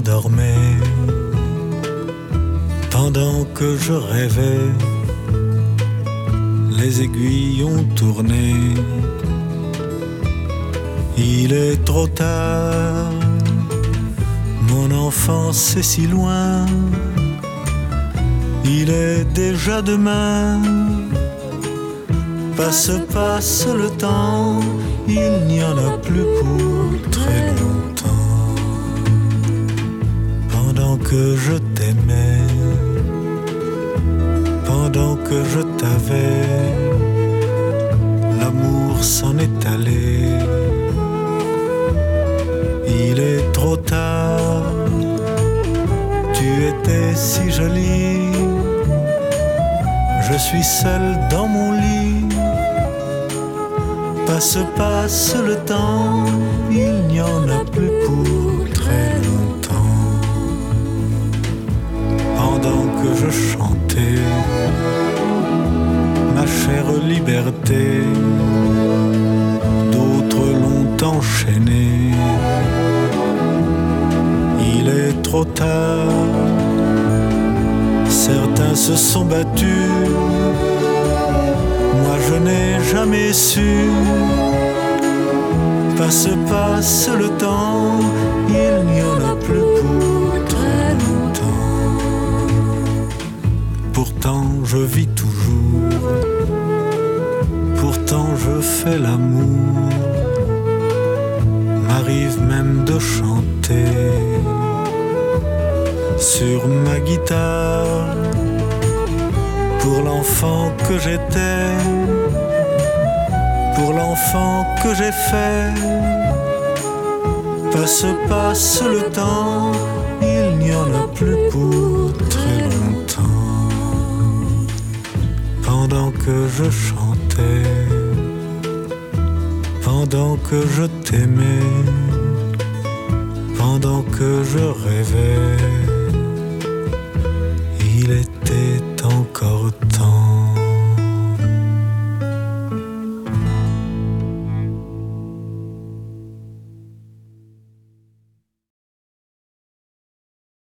dormais, pendant que je rêvais, les aiguilles ont tourné. Il est trop tard, mon enfance est si loin, il est déjà demain. Passe, passe le temps, il n'y en a plus pour je t'aimais, pendant que je t'avais, l'amour s'en est allé. Il est trop tard, tu étais si jolie. Je suis seul dans mon lit. Passe, passe le temps, il n'y en a plus ma chère liberté, d'autres l'ont enchaîné. Il est trop tard, certains se sont battus moi je n'ai jamais su. Passe, passe le temps, il n'y en a plus pour très longtemps. Pourtant je vis toujours, pourtant je fais l'amour. M'arrive même de chanter sur ma guitare pour l'enfant que j'étais, pour l'enfant que j'ai fait. Passe, passe le temps, il n'y en a plus pour très longtemps. Pendant que je chantais, pendant que je t'aimais, pendant que je rêvais, il était encore temps